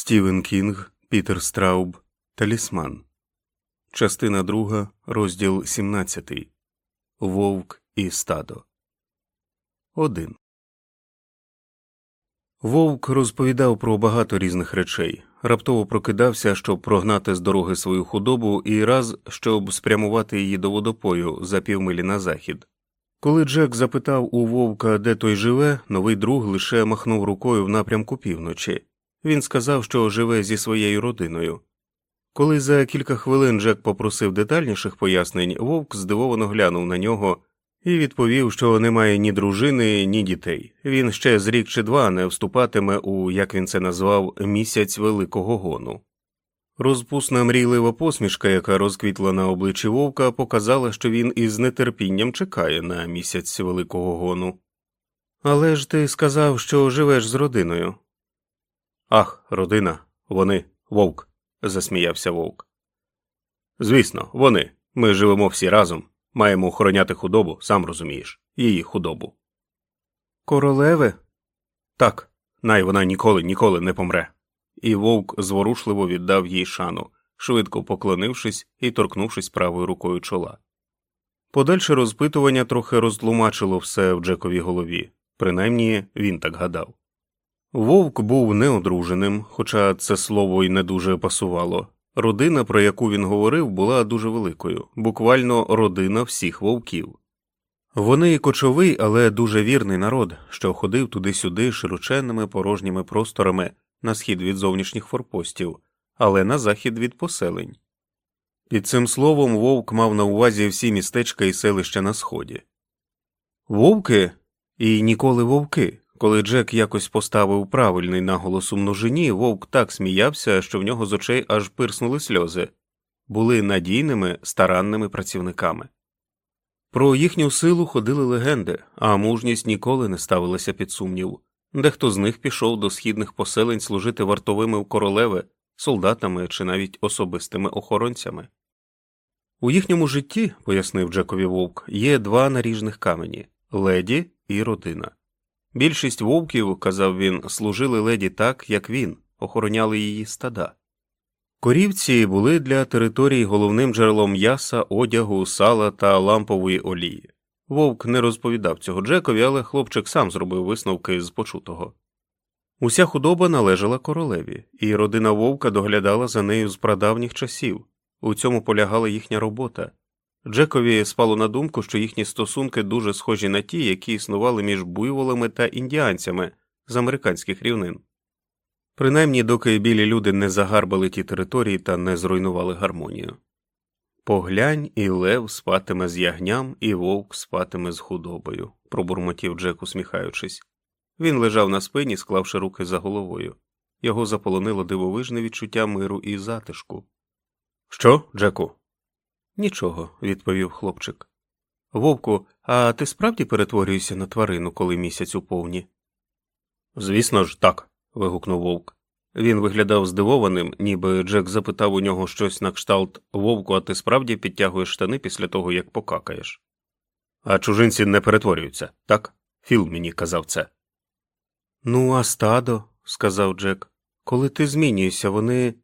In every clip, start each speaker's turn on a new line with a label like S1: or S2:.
S1: Стівен Кінг, Пітер Страуб, Талісман. Частина друга, розділ 17. Вовк і стадо. 1. Вовк розповідав про багато різних речей. Раптово прокидався, щоб прогнати з дороги свою худобу, і раз щоб спрямувати її до водопою за півмилі на захід. Коли Джек запитав у вовка, де той живе, новий друг лише махнув рукою в напрямку півночі. Він сказав, що живе зі своєю родиною. Коли за кілька хвилин Джек попросив детальніших пояснень, вовк здивовано глянув на нього і відповів, що немає ні дружини, ні дітей. Він ще з рік чи два не вступатиме у, як він це назвав, місяць великого гону. Розпусна мрійлива посмішка, яка розквітла на обличчі вовка, показала, що він із нетерпінням чекає на місяць великого гону. Але ж ти сказав, що живеш з родиною. Ах, родина, вони, вовк, засміявся вовк. Звісно, вони. Ми живемо всі разом, маємо охороняти худобу, сам розумієш, її худобу. Королеви? Так, най вона ніколи, ніколи не помре. І вовк зворушливо віддав їй шану, швидко поклонившись і торкнувшись правою рукою чола. Подальше розпитування трохи розтлумачило все в Джековій голові, принаймні він так гадав. Вовк був неодруженим, хоча це слово й не дуже пасувало. Родина, про яку він говорив, була дуже великою, буквально родина всіх вовків. Вони кочовий, але дуже вірний народ, що ходив туди-сюди широченними порожніми просторами на схід від зовнішніх форпостів, але на захід від поселень. Під цим словом вовк мав на увазі всі містечка і селища на сході. Вовки і ніколи вовки. Коли Джек якось поставив правильний наголос у множині, вовк так сміявся, що в нього з очей аж пирснули сльози, були надійними старанними працівниками. Про їхню силу ходили легенди, а мужність ніколи не ставилася під сумнів. Дехто з них пішов до східних поселень служити вартовими в королеви, солдатами чи навіть особистими охоронцями. У їхньому житті, пояснив Джекові вовк, є два наріжних камені леді і родина. Більшість вовків, казав він, служили леді так, як він, охороняли її стада. Корівці були для території головним джерелом м'яса, одягу, сала та лампової олії. Вовк не розповідав цього Джекові, але хлопчик сам зробив висновки з почутого. Уся худоба належала королеві, і родина вовка доглядала за нею з прадавніх часів. У цьому полягала їхня робота. Джекові спало на думку, що їхні стосунки дуже схожі на ті, які існували між буйволами та індіанцями з американських рівнин. Принаймні, доки білі люди не загарбали ті території та не зруйнували гармонію. Поглянь, і лев спатиме з ягням, і вовк спатиме з худобою, пробурмотів Джек, усміхаючись. Він лежав на спині, склавши руки за головою. Його заполонило дивовижне відчуття миру і затишку. Що, Джеку? Нічого, відповів хлопчик. Вовку, а ти справді перетворюєшся на тварину, коли місяць у повні? Звісно ж, так. вигукнув вовк. Він виглядав здивованим, ніби Джек запитав у нього щось на кшталт вовку, а ти справді підтягуєш штани після того, як покакаєш. А чужинці не перетворюються, так? Філ мені казав це. Ну, а стадо, сказав Джек, коли ти змінюєшся, вони.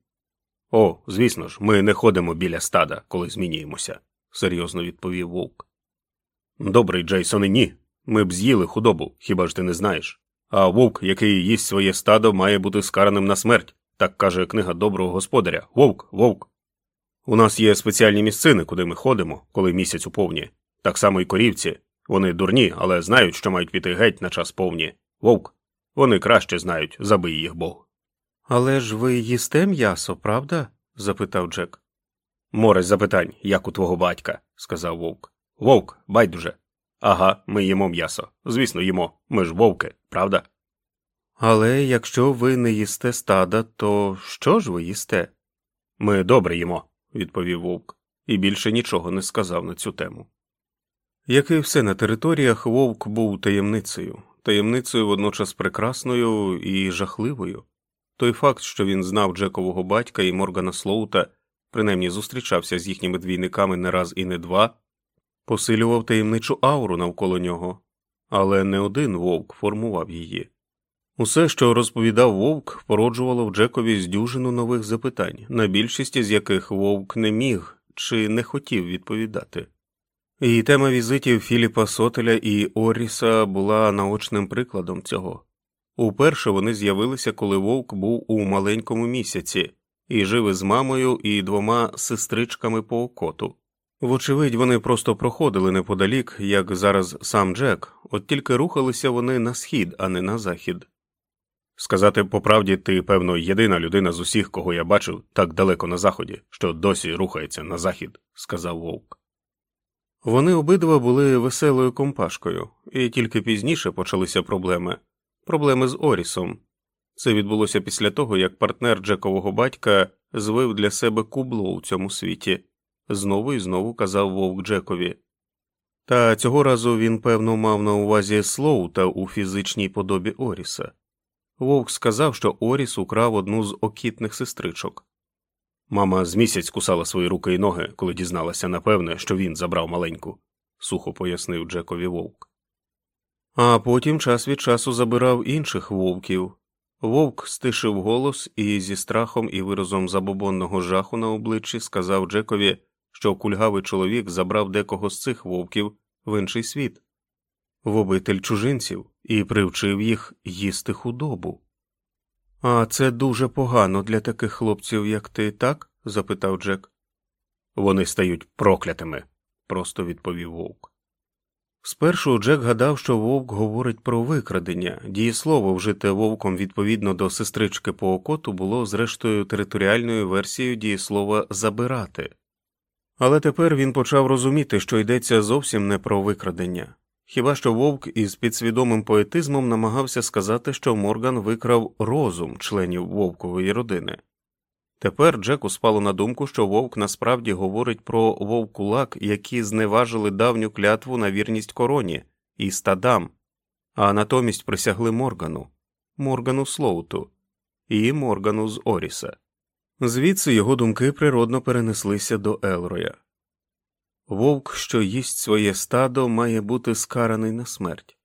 S1: О, звісно ж, ми не ходимо біля стада, коли змінюємося, серйозно відповів вовк. Добрий, Джейсоне, ні. Ми б з'їли худобу, хіба ж ти не знаєш? А вовк, який їсть своє стадо, має бути скараним на смерть, так каже книга доброго господаря Вовк, вовк. У нас є спеціальні місцини, куди ми ходимо, коли місяць у повні. Так само й корівці. Вони дурні, але знають, що мають піти геть на час повні. Вовк. Вони краще знають, забий їх Бог. Але ж ви їсте м'ясо, правда? запитав Джек. Морець запитань, як у твого батька, сказав вовк. Вовк, байдуже. Ага, ми їмо м'ясо. Звісно, їмо. Ми ж вовки, правда? Але якщо ви не їсте стада, то що ж ви їсте? Ми добре їмо, відповів вовк, і більше нічого не сказав на цю тему. Як і все на територіях, вовк був таємницею, таємницею водночас прекрасною і жахливою. Той факт, що він знав Джекового батька і Моргана Слоута, принаймні зустрічався з їхніми двійниками не раз і не два, посилював таємничу ауру навколо нього, але не один вовк формував її. Усе, що розповідав вовк, породжувало в Джекові здюжину нових запитань, на більшість з яких вовк не міг чи не хотів відповідати. І тема візитів Філіпа Сотеля і Оріса була наочним прикладом цього. Уперше вони з'явилися, коли вовк був у маленькому місяці і жив із мамою і двома сестричками по окоту. Вочевидь, вони просто проходили неподалік, як зараз сам Джек, от тільки рухалися вони на схід, а не на захід. Сказати по правді, ти, певно, єдина людина з усіх, кого я бачив так далеко на заході, що досі рухається на захід, сказав вовк. Вони обидва були веселою компашкою, і тільки пізніше почалися проблеми проблеми з Орісом. Це відбулося після того, як партнер Джекового батька звив для себе кубло у цьому світі, знову і знову казав вовк Джекові. Та цього разу він, певно, мав на увазі Слоута у фізичній подобі Оріса. Вовк сказав, що Оріс украв одну з окітних сестричок. Мама з місяць кусала свої руки і ноги, коли дізналася, напевне, що він забрав маленьку, сухо пояснив Джекові вовк. А потім час від часу забирав інших вовків. Вовк стишив голос і зі страхом і виразом забобонного жаху на обличчі сказав Джекові, що кульгавий чоловік забрав декого з цих вовків в інший світ, в обитель чужинців, і привчив їх їсти худобу. А це дуже погано для таких хлопців, як ти, так? запитав Джек. Вони стають проклятими, просто відповів вовк. Спершу Джек гадав, що вовк говорить про викрадення, дієслово, вжите вовком відповідно до сестрички по окоту, було зрештою територіальною версією дієслова забирати. Але тепер він почав розуміти, що йдеться зовсім не про викрадення. Хіба що вовк із підсвідомим поетизмом намагався сказати, що Морган викрав розум членів вовкової родини. Тепер Джеку спало на думку, що вовк насправді говорить про вовкулак, які зневажили давню клятву на вірність короні і стадам, а натомість присягли Моргану, Моргану Слоуту і Моргану з Оріса. Звідси його думки природно перенеслися до Елроя. Вовк, що їсть своє стадо, має бути скараний на смерть,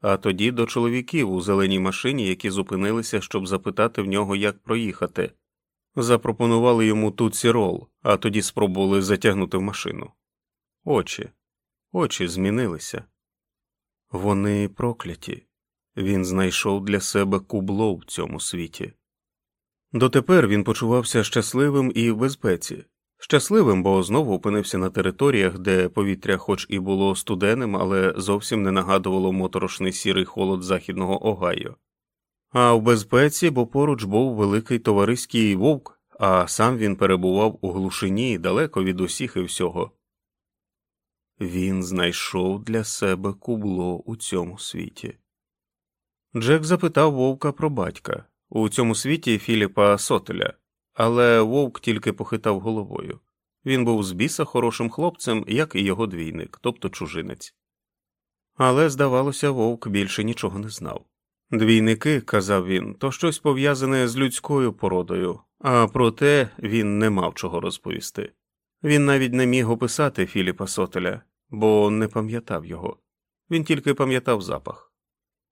S1: а тоді до чоловіків у зеленій машині, які зупинилися, щоб запитати в нього, як проїхати, запропонували йому тут рол, а тоді спробували затягнути в машину. Очі, очі змінилися. Вони прокляті. Він знайшов для себе кубло в цьому світі. Дотепер він почувався щасливим і в безпеці. Щасливим, бо знову опинився на територіях, де повітря, хоч і було студеним, але зовсім не нагадувало моторошний сірий холод західного Огайо. А в безпеці, бо поруч був великий товариський вовк, а сам він перебував у глушині далеко від усіх і всього. Він знайшов для себе кубло у цьому світі. Джек запитав вовка про батька у цьому світі Філіпа Сотеля. Але вовк тільки похитав головою. Він був з біса хорошим хлопцем, як і його двійник, тобто чужинець. Але, здавалося, вовк більше нічого не знав. Двійники, казав він, то щось пов'язане з людською породою, а проте він не мав чого розповісти. Він навіть не міг описати Філіпа Сотеля, бо не пам'ятав його, він тільки пам'ятав запах.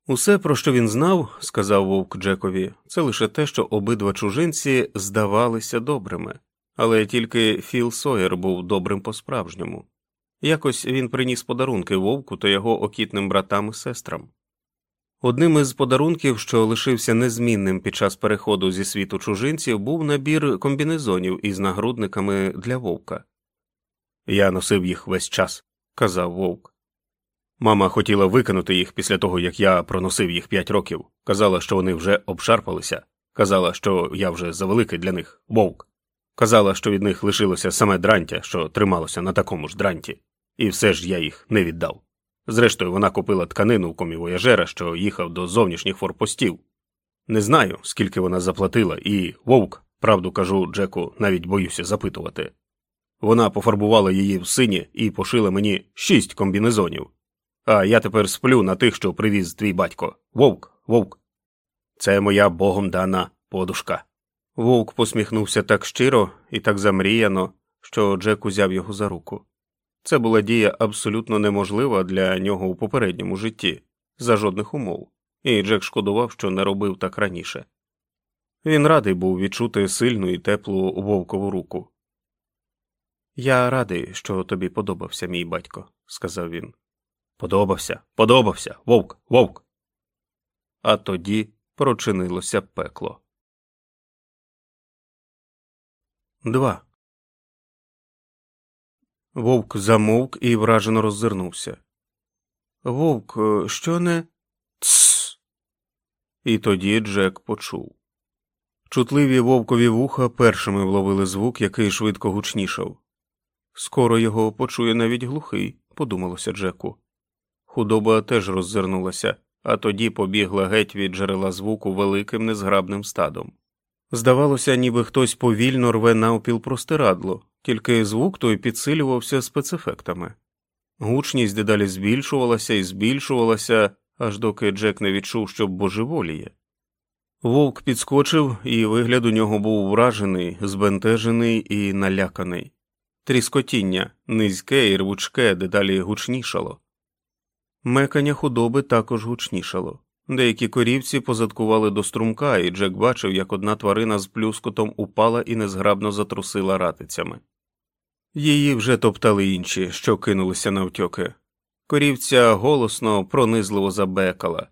S1: Усе, про що він знав, сказав вовк Джекові, це лише те, що обидва чужинці здавалися добрими, але тільки Філ Сойер був добрим по справжньому. Якось він приніс подарунки вовку та його окітним братам і сестрам. Одним із подарунків, що лишився незмінним під час переходу зі світу чужинців, був набір комбінезонів із нагрудниками для вовка. Я носив їх весь час, казав вовк. Мама хотіла викинути їх після того, як я проносив їх п'ять років, казала, що вони вже обшарпалися, казала, що я вже завеликий для них вовк, казала, що від них лишилося саме дрантя, що трималося на такому ж дранті, і все ж я їх не віддав. Зрештою, вона купила тканину в комі вояжера, що їхав до зовнішніх форпостів. Не знаю, скільки вона заплатила, і вовк, правду кажу, Джеку, навіть боюся запитувати. Вона пофарбувала її в сині і пошила мені шість комбінезонів. А я тепер сплю на тих, що привіз твій батько. Вовк, вовк. Це моя богом дана подушка. Вовк посміхнувся так щиро і так замріяно, що Джек узяв його за руку. Це була дія абсолютно неможлива для нього у попередньому житті, за жодних умов. і Джек шкодував, що не робив так раніше. Він радий був відчути сильну і теплу вовкову руку. Я радий, що тобі подобався, мій батько, сказав він. Подобався, подобався, вовк, вовк. А тоді прочинилося пекло. 2. Вовк замовк і вражено роззирнувся. Вовк, е, що не. Тсс. І тоді Джек почув. Чутливі вовкові вуха першими вловили звук, який швидко гучнішав. Скоро його почує навіть глухий, подумалося Джеку. Худоба теж роззирнулася, а тоді побігла геть від джерела звуку великим незграбним стадом. Здавалося, ніби хтось повільно рве навпіл простирадло, тільки звук той підсилювався спецефектами. Гучність дедалі збільшувалася і збільшувалася, аж доки Джек не відчув, що божеволіє. Вовк підскочив, і вигляд у нього був вражений, збентежений і наляканий. Тріскотіння, низьке і рвучке, дедалі гучнішало. Мекання худоби також гучнішало. Деякі корівці позадкували до струмка, і Джек бачив, як одна тварина з плюскотом упала і незграбно затрусила ратицями. Її вже топтали інші, що кинулися навтьоки. Корівця голосно, пронизливо забекала.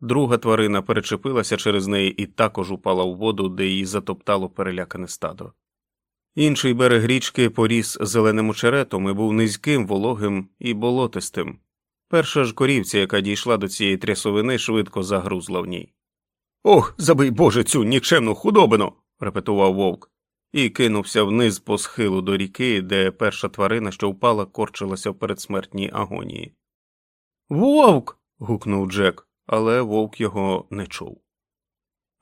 S1: Друга тварина перечепилася через неї і також упала в воду, де її затоптало перелякане стадо. Інший берег річки поріс зеленим очеретом і був низьким, вологим і болотистим. Перша ж корівця, яка дійшла до цієї трясовини, швидко загрузла в ній. Ох, забий Боже, цю нікчемну худобину. репетував вовк, і кинувся вниз по схилу до ріки, де перша тварина, що впала, корчилася в передсмертній агонії. Вовк. гукнув Джек, але вовк його не чув.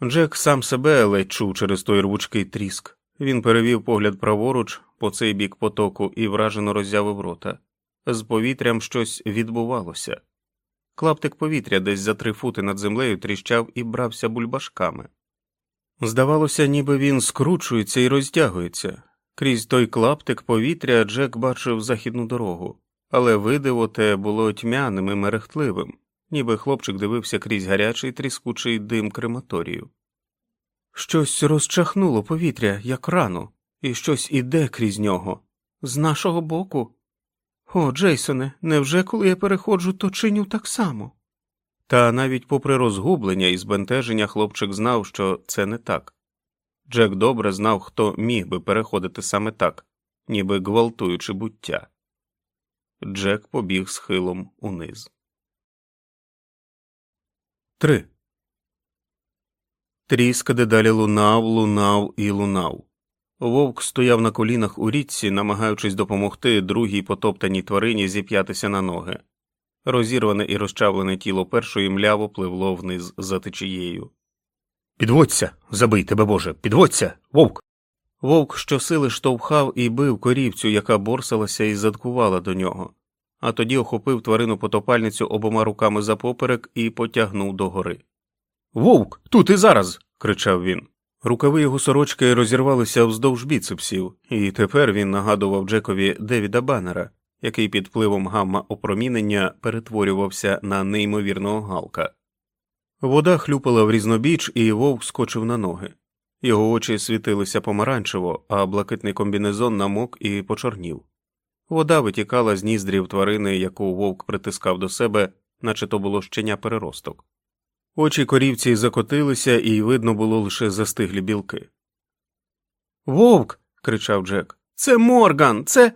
S1: Джек сам себе ледь чув через той рвучкий тріск. Він перевів погляд праворуч по цей бік потоку і вражено роззявив рота. З повітрям щось відбувалося. Клаптик повітря десь за три фути над землею тріщав і брався бульбашками. Здавалося, ніби він скручується і розтягується. Крізь той клаптик повітря Джек бачив західну дорогу, але видиво те було тьмяним і мерехтливим, ніби хлопчик дивився крізь гарячий тріскучий дим крематорію. Щось розчахнуло повітря, як рану, і щось іде крізь нього. З нашого боку. О, Джейсоне, невже коли я переходжу, то чиню так само? Та навіть попри розгублення і збентеження хлопчик знав, що це не так. Джек добре знав, хто міг би переходити саме так, ніби гвалтуючи буття. Джек побіг схилом униз. 3. Тріск дедалі лунав, лунав і лунав. Вовк стояв на колінах у річці, намагаючись допомогти другій потоптаній тварині зіп'ятися на ноги. Розірване і розчавлене тіло першої мляво пливло вниз за течією. Підводься, забий тебе Боже, підводься, вовк. Вовк щосили штовхав і бив корівцю, яка борсалася і задкувала до нього, а тоді охопив тварину потопальницю обома руками за поперек і потягнув догори. Вовк, тут і зараз. кричав він. Рукави його сорочки розірвалися вздовж біцепсів, і тепер він нагадував Джекові Девіда Баннера, який під впливом гамма опромінення перетворювався на неймовірного галка. Вода хлюпала в різнобіч, і вовк скочив на ноги. Його очі світилися помаранчево, а блакитний комбінезон намок і почорнів. Вода витікала з ніздрів тварини, яку вовк притискав до себе, наче то було щеня переросток. Очі корівці закотилися, і видно було лише застиглі білки. Вовк. кричав Джек. Це Морган, це.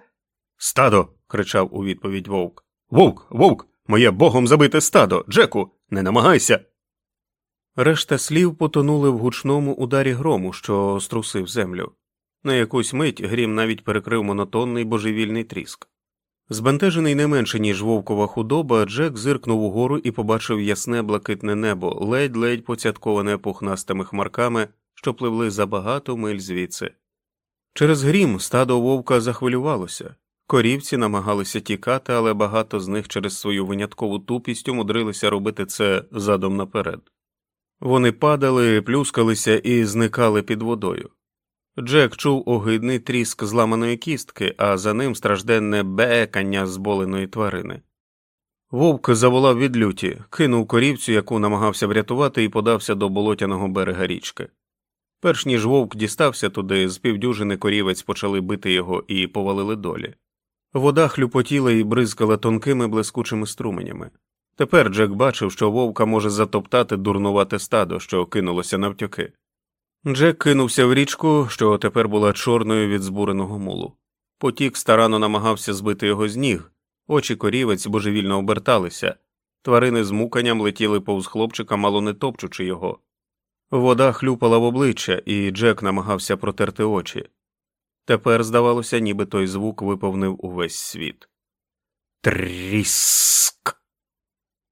S1: Стадо. Кричав у відповідь вовк. Вовк, вовк, моє богом забите стадо. Джеку, не намагайся. Решта слів потонули в гучному ударі грому, що струсив землю. На якусь мить грім навіть перекрив монотонний божевільний тріск. Збентежений не менше, ніж вовкова худоба, Джек зиркнув угору і побачив ясне блакитне небо, ледь-ледь поцятковане пухнастими хмарками, що пливли за багато миль звідси. Через грім стадо вовка захвилювалося. Корівці намагалися тікати, але багато з них через свою виняткову тупість умудрилися робити це задом наперед. Вони падали, плюскалися і зникали під водою. Джек чув огидний тріск зламаної кістки, а за ним стражденне бекання зболеної тварини. Вовк заволав від люті, кинув корівцю, яку намагався врятувати, і подався до болотяного берега річки. Перш ніж вовк дістався туди, з півдюжини корівець почали бити його і повалили долі. Вода хлюпотіла і бризкала тонкими блискучими струменями. Тепер Джек бачив, що вовка може затоптати дурнувате стадо, що кинулося навтьоки. Джек кинувся в річку, що тепер була чорною від збуреного мулу. Потік старано намагався збити його з ніг, очі корівець божевільно оберталися, тварини з муканням летіли повз хлопчика, мало не топчучи його. Вода хлюпала в обличчя, і Джек намагався протерти очі. Тепер, здавалося, ніби той звук виповнив увесь світ. Тріск.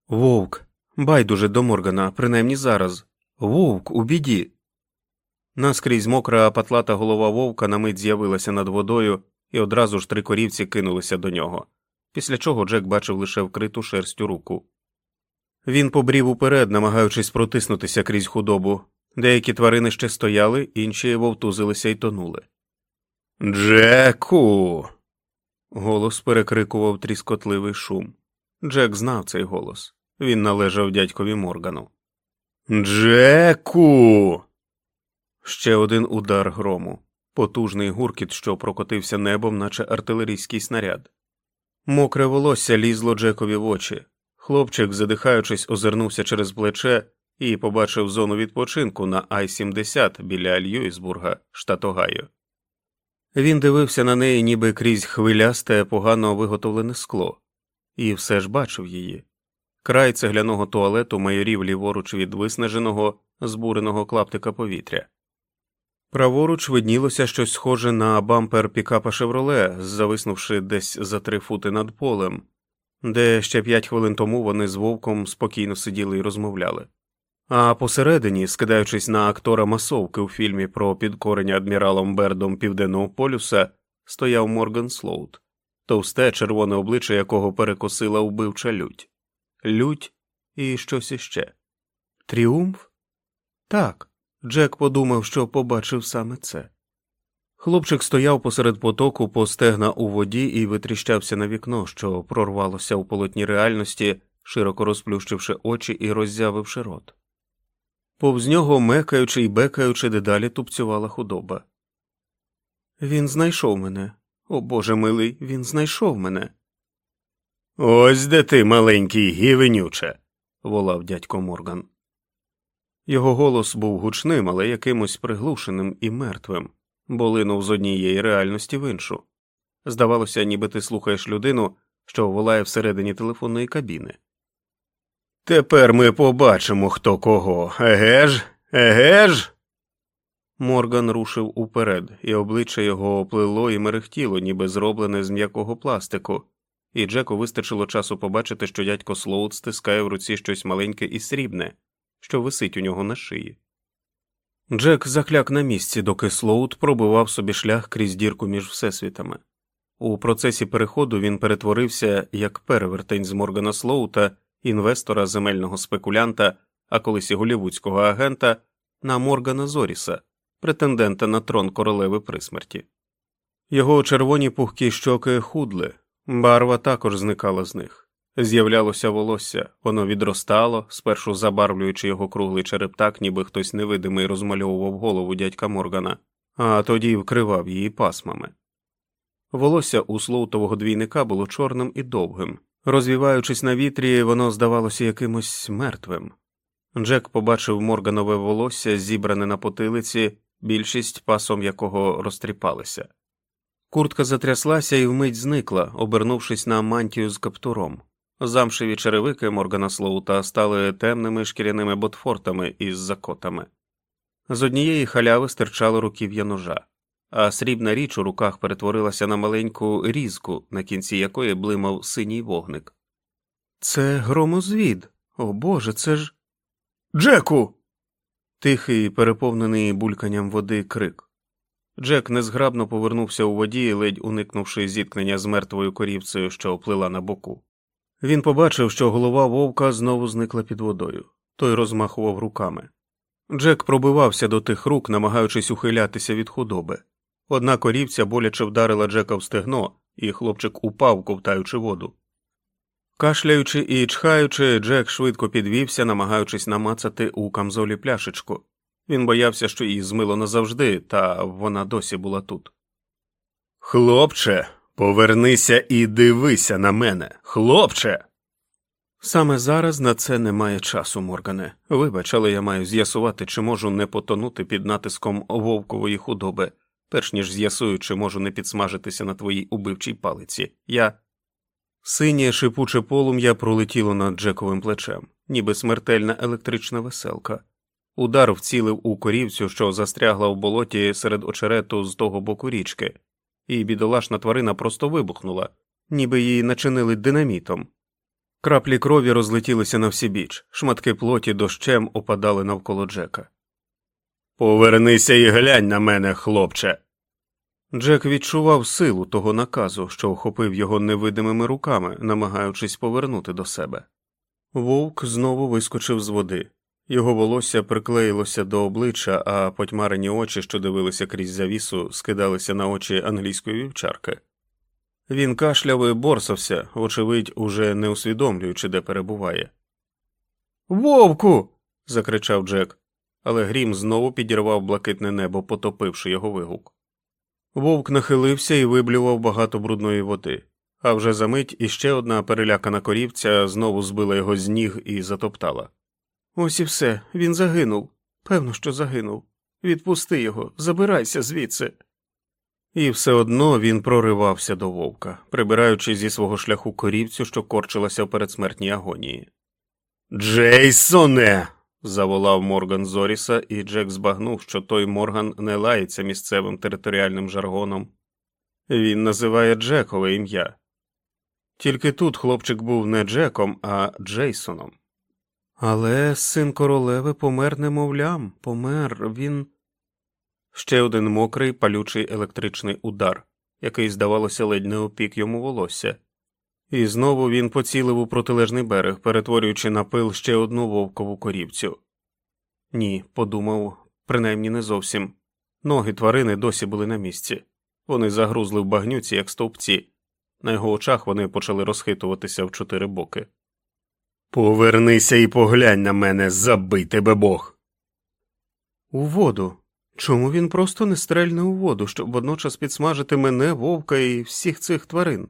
S1: Вовк. Байдуже до Моргана, принаймні зараз. Вовк у біді. Наскрізь мокра патлата голова вовка на мить з'явилася над водою, і одразу ж три корівці кинулися до нього, після чого Джек бачив лише вкриту шерстю руку. Він побрів уперед, намагаючись протиснутися крізь худобу. Деякі тварини ще стояли, інші вовтузилися і тонули. Джеку. Голос перекрикував тріскотливий шум. Джек знав цей голос. Він належав дядькові Моргану. Джеку. Ще один удар грому, потужний гуркіт, що прокотився небом, наче артилерійський снаряд. Мокре волосся лізло Джекові в очі. Хлопчик, задихаючись, озирнувся через плече і побачив зону відпочинку на Ай 70 біля Льюісбурга, штат Огайо. Він дивився на неї, ніби крізь хвилясте, погано виготовлене скло, і все ж бачив її. Край цегляного туалету майорів ліворуч від виснаженого, збуреного клаптика повітря. Праворуч виднілося щось схоже на бампер пікапа Шевроле, зависнувши десь за три фути над полем, де ще п'ять хвилин тому вони з вовком спокійно сиділи і розмовляли. А посередині, скидаючись на актора масовки у фільмі про підкорення адміралом Бердом Південного полюса, стояв Морган Слоут, товсте червоне обличчя якого перекосила вбивча лють, лють і щось іще. Тріумф? Так. Джек подумав, що побачив саме це. Хлопчик стояв посеред потоку по стегна у воді і витріщався на вікно, що прорвалося у полотні реальності, широко розплющивши очі і роззявивши рот. Повз нього, мекаючи й бекаючи, дедалі тупцювала худоба. Він знайшов мене. О Боже милий, він знайшов мене. Ось де ти, маленький гівенюче, волав дядько Морган. Його голос був гучним, але якимось приглушеним і мертвим, бо линув з однієї реальності в іншу. Здавалося, ніби ти слухаєш людину, що волає всередині телефонної кабіни. Тепер ми побачимо, хто кого. Еге ж? Еге ж? Морган рушив уперед, і обличчя його оплило і мерехтіло, ніби зроблене з м'якого пластику, і Джеку вистачило часу побачити, що дядько Слоут стискає в руці щось маленьке і срібне, що висить у нього на шиї. Джек закляк на місці, доки Слоут пробивав собі шлях крізь дірку між всесвітами. У процесі переходу він перетворився як перевертень з Моргана Слоута інвестора, земельного спекулянта, а колись і голівудського агента, на Моргана Зоріса, претендента на трон королеви при смерті. Його червоні пухкі щоки худли, барва також зникала з них. З'являлося волосся, воно відростало, спершу забарвлюючи його круглий череп так, ніби хтось невидимий розмальовував голову дядька Моргана, а тоді вкривав її пасмами. Волосся у слоутового двійника було чорним і довгим, Розвіваючись на вітрі, воно здавалося якимось мертвим. Джек побачив морганове волосся, зібране на потилиці, більшість пасом якого розтріпалися. Куртка затряслася і вмить зникла, обернувшись на мантію з каптуром. Замшеві черевики Моргана Слоута стали темними шкіряними ботфортами із закотами. З однієї халяви стирчало руків'я ножа а срібна річ у руках перетворилася на маленьку різку, на кінці якої блимав синій вогник. Це громозвід. О Боже, це ж. Джеку. Тихий, переповнений бульканням води крик. Джек незграбно повернувся у воді, ледь уникнувши зіткнення з мертвою корівцею, що оплила на боку. Він побачив, що голова вовка знову зникла під водою. Той розмахував руками. Джек пробивався до тих рук, намагаючись ухилятися від худоби. Одна корівця боляче вдарила Джека в стегно, і хлопчик упав, ковтаючи воду. Кашляючи і чхаючи, Джек швидко підвівся, намагаючись намацати у камзолі пляшечку. Він боявся, що її змило назавжди, та вона досі була тут. Хлопче, повернися і дивися на мене, хлопче. Саме зараз на це немає часу, Моргане. Вибач, але я маю з'ясувати, чи можу не потонути під натиском вовкової худоби, перш ніж з'ясую, чи можу не підсмажитися на твоїй убивчій палиці. Я. Синє шипуче полум'я пролетіло над Джековим плечем, ніби смертельна електрична веселка. Удар вцілив у корівцю, що застрягла в болоті серед очерету з того боку річки, і бідолашна тварина просто вибухнула, ніби її начинили динамітом. Краплі крові розлетілися на всі біч, шматки плоті дощем опадали навколо Джека. Повернися і глянь на мене, хлопче. Джек відчував силу того наказу, що охопив його невидимими руками, намагаючись повернути до себе. Вовк знову вискочив з води. Його волосся приклеїлося до обличчя, а потьмарені очі, що дивилися крізь завісу, скидалися на очі англійської вівчарки. Він кашляв і борсався, вочевидь, уже не усвідомлюючи, де перебуває. Вовку. закричав Джек, але грім знову підірвав блакитне небо, потопивши його вигук. Вовк нахилився і виблював багато брудної води, а вже за мить іще одна перелякана корівця знову збила його з ніг і затоптала. Ось і все, він загинув. Певно, що загинув. Відпусти його, забирайся звідси. І все одно він проривався до вовка, прибираючи зі свого шляху корівцю, що корчилася в передсмертній агонії. Джейсоне. Заволав Морган Зоріса, і Джек збагнув, що той Морган не лається місцевим територіальним жаргоном. Він називає Джекове ім'я. Тільки тут хлопчик був не Джеком, а Джейсоном. Але син королеви помер немовлям, помер він. Ще один мокрий палючий електричний удар, який, здавалося, ледь не опік йому волосся, і знову він поцілив у протилежний берег, перетворюючи на пил ще одну вовкову корівцю. Ні, подумав, принаймні не зовсім. Ноги тварини досі були на місці, вони загрузли в багнюці, як стовпці, на його очах вони почали розхитуватися в чотири боки. Повернися і поглянь на мене, забий тебе Бог. У воду. Чому він просто не стрельне у воду, щоб водночас підсмажити мене, вовка і всіх цих тварин?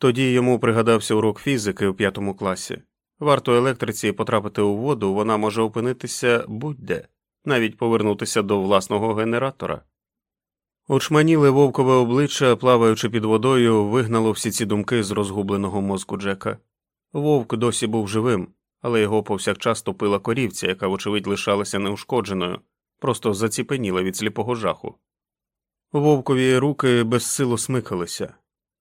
S1: Тоді йому пригадався урок фізики у п'ятому класі. Варто електриці потрапити у воду, вона може опинитися будь-де, навіть повернутися до власного генератора. Очманіле вовкове обличчя, плаваючи під водою, вигнало всі ці думки з розгубленого мозку Джека. Вовк досі був живим, але його повсякчас топила корівця, яка, вочевидь, лишалася неушкодженою, просто заціпеніла від сліпого жаху. Вовкові руки безсило смикалися.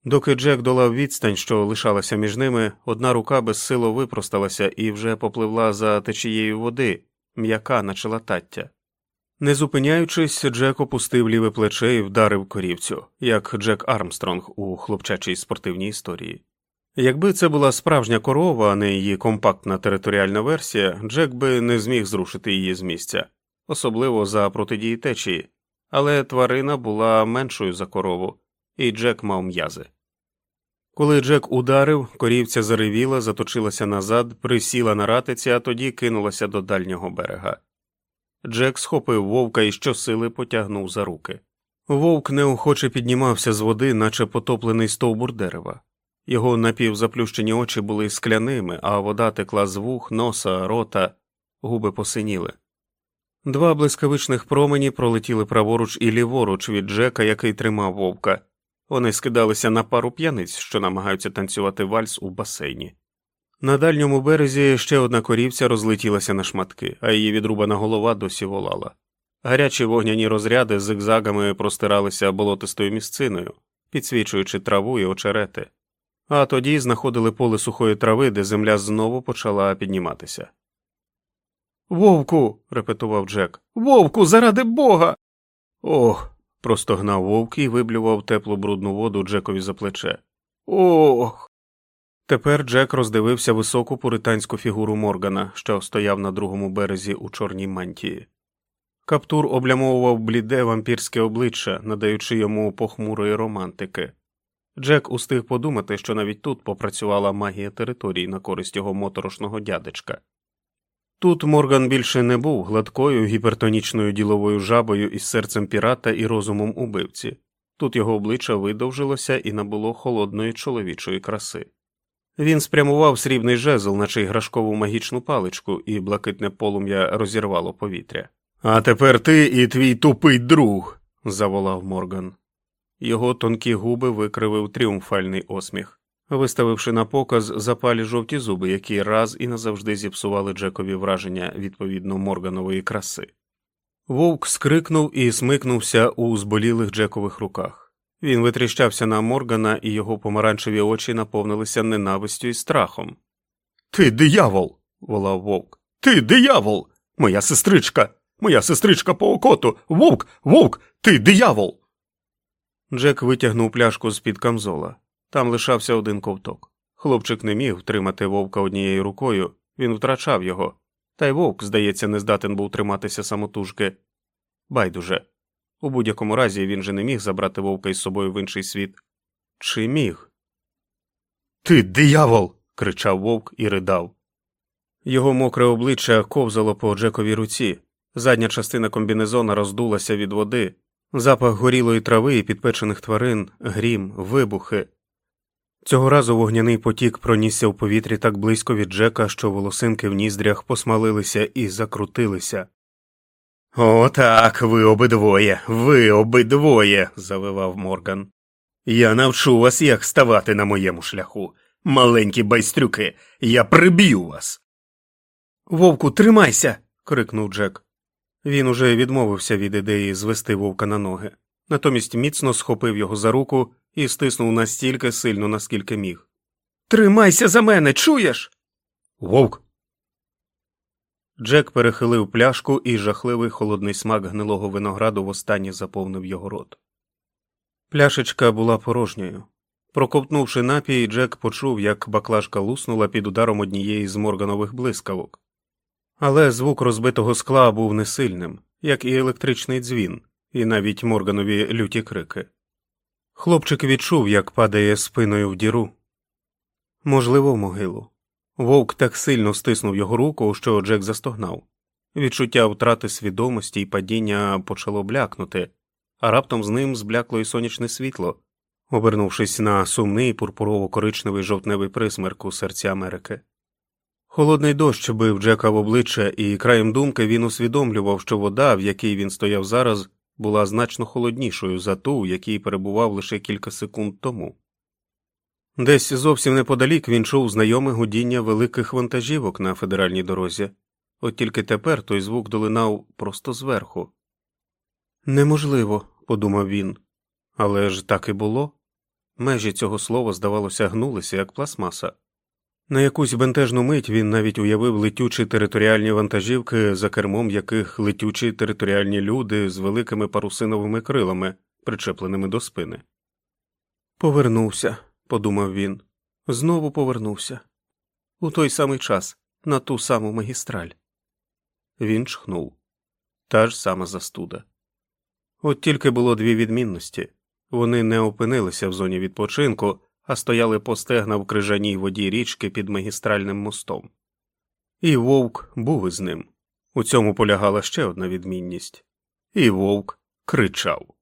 S1: Доки Джек долав відстань, що лишалася між ними, одна рука безсило випросталася і вже попливла за течією води, м'яка наче латаття. Не зупиняючись, Джек опустив ліве плече і вдарив корівцю, як Джек Армстронг у хлопчачій спортивній історії. Якби це була справжня корова, а не її компактна територіальна версія, Джек би не зміг зрушити її з місця, особливо за протидії течії, але тварина була меншою за корову, і Джек мав м'язи. Коли Джек ударив, корівця заревіла, заточилася назад, присіла на ратиці, а тоді кинулася до дальнього берега. Джек схопив вовка і щосили потягнув за руки. Вовк неохоче піднімався з води, наче потоплений стовбур дерева. Його напівзаплющені очі були скляними, а вода текла з вух, носа, рота, губи посиніли. Два блискавичних промені пролетіли праворуч і ліворуч від Джека, який тримав вовка. Вони скидалися на пару п'яниць, що намагаються танцювати вальс у басейні. На дальньому березі ще одна корівця розлетілася на шматки, а її відрубана голова досі волала. Гарячі вогняні розряди зигзагами простиралися болотистою місциною, підсвічуючи траву і очерети а тоді знаходили поле сухої трави, де земля знову почала підніматися. Вовку. репетував Джек. Вовку, заради бога. Ох. Простогнав вовк і виблював теплу брудну воду Джекові за плече. Ох. Тепер Джек роздивився високу пуританську фігуру Моргана, що стояв на другому березі у чорній мантії. Каптур облямовував бліде вампірське обличчя, надаючи йому похмурої романтики. Джек устиг подумати, що навіть тут попрацювала магія території на користь його моторошного дядечка. Тут Морган більше не був гладкою гіпертонічною діловою жабою із серцем пірата і розумом убивці, тут його обличчя видовжилося і набуло холодної чоловічої краси. Він спрямував срібний жезл, наче іграшкову магічну паличку, і блакитне полум'я розірвало повітря. А тепер ти і твій тупий друг. заволав Морган. Його тонкі губи викривив тріумфальний осміх, виставивши на показ запалі жовті зуби, які раз і назавжди зіпсували Джекові враження відповідно Морганової краси. Вовк скрикнув і смикнувся у зболілих Джекових руках. Він витріщався на Моргана, і його помаранчеві очі наповнилися ненавистю і страхом. Ти диявол. волав вовк. Ти диявол! Моя сестричка, моя сестричка по окоту. Вовк, вовк, ти диявол. Джек витягнув пляшку з під камзола. Там лишався один ковток. Хлопчик не міг втримати вовка однією рукою, він втрачав його, та й вовк, здається, не здатен був триматися самотужки. Байдуже. У будь-якому разі він же не міг забрати вовка із собою в інший світ. Чи міг? Ти диявол. кричав вовк і ридав. Його мокре обличчя ковзало по Джековій руці, задня частина комбінезона роздулася від води, запах горілої трави і підпечених тварин, грім, вибухи. Цього разу вогняний потік пронісся в повітрі так близько від Джека, що волосинки в ніздрях посмалилися і закрутилися. «О, так, ви обидвоє, ви обидвоє, завивав Морган. Я навчу вас, як ставати на моєму шляху. Маленькі байстрюки, я приб'ю вас. Вовку, тримайся. крикнув Джек. Він уже відмовився від ідеї звести вовка на ноги, натомість міцно схопив його за руку і стиснув настільки сильно, наскільки міг. Тримайся за мене, чуєш? Вовк. Джек перехилив пляшку, і жахливий холодний смак гнилого винограду востаннє заповнив його рот. Пляшечка була порожньою. Проковтнувши напій, Джек почув, як баклажка луснула під ударом однієї з морганових блискавок. Але звук розбитого скла був несильним, як і електричний дзвін, і навіть морганові люті крики. Хлопчик відчув, як падає спиною в діру. Можливо, в могилу. Вовк так сильно стиснув його руку, що Джек застогнав. Відчуття втрати свідомості і падіння почало блякнути, а раптом з ним зблякло й сонячне світло, обернувшись на сумний пурпурово коричневий жовтневий присмерк у серці Америки. Холодний дощ бив Джека в обличчя, і краєм думки він усвідомлював, що вода, в якій він стояв зараз, була значно холоднішою за ту, в якій перебував лише кілька секунд тому. Десь зовсім неподалік він чув знайоме гудіння великих вантажівок на федеральній дорозі, от тільки тепер той звук долинав просто зверху. Неможливо, подумав він, але ж так і було. Межі цього слова, здавалося, гнулися, як пластмаса. На якусь бентежну мить він навіть уявив летючі територіальні вантажівки, за кермом яких летючі територіальні люди з великими парусиновими крилами, причепленими до спини. Повернувся, подумав він, знову повернувся. У той самий час, на ту саму магістраль. Він чхнув та ж сама застуда. От тільки було дві відмінності вони не опинилися в зоні відпочинку а стояли по стегна в крижаній воді річки під магістральним мостом. І вовк був із ним. У цьому полягала ще одна відмінність і вовк кричав.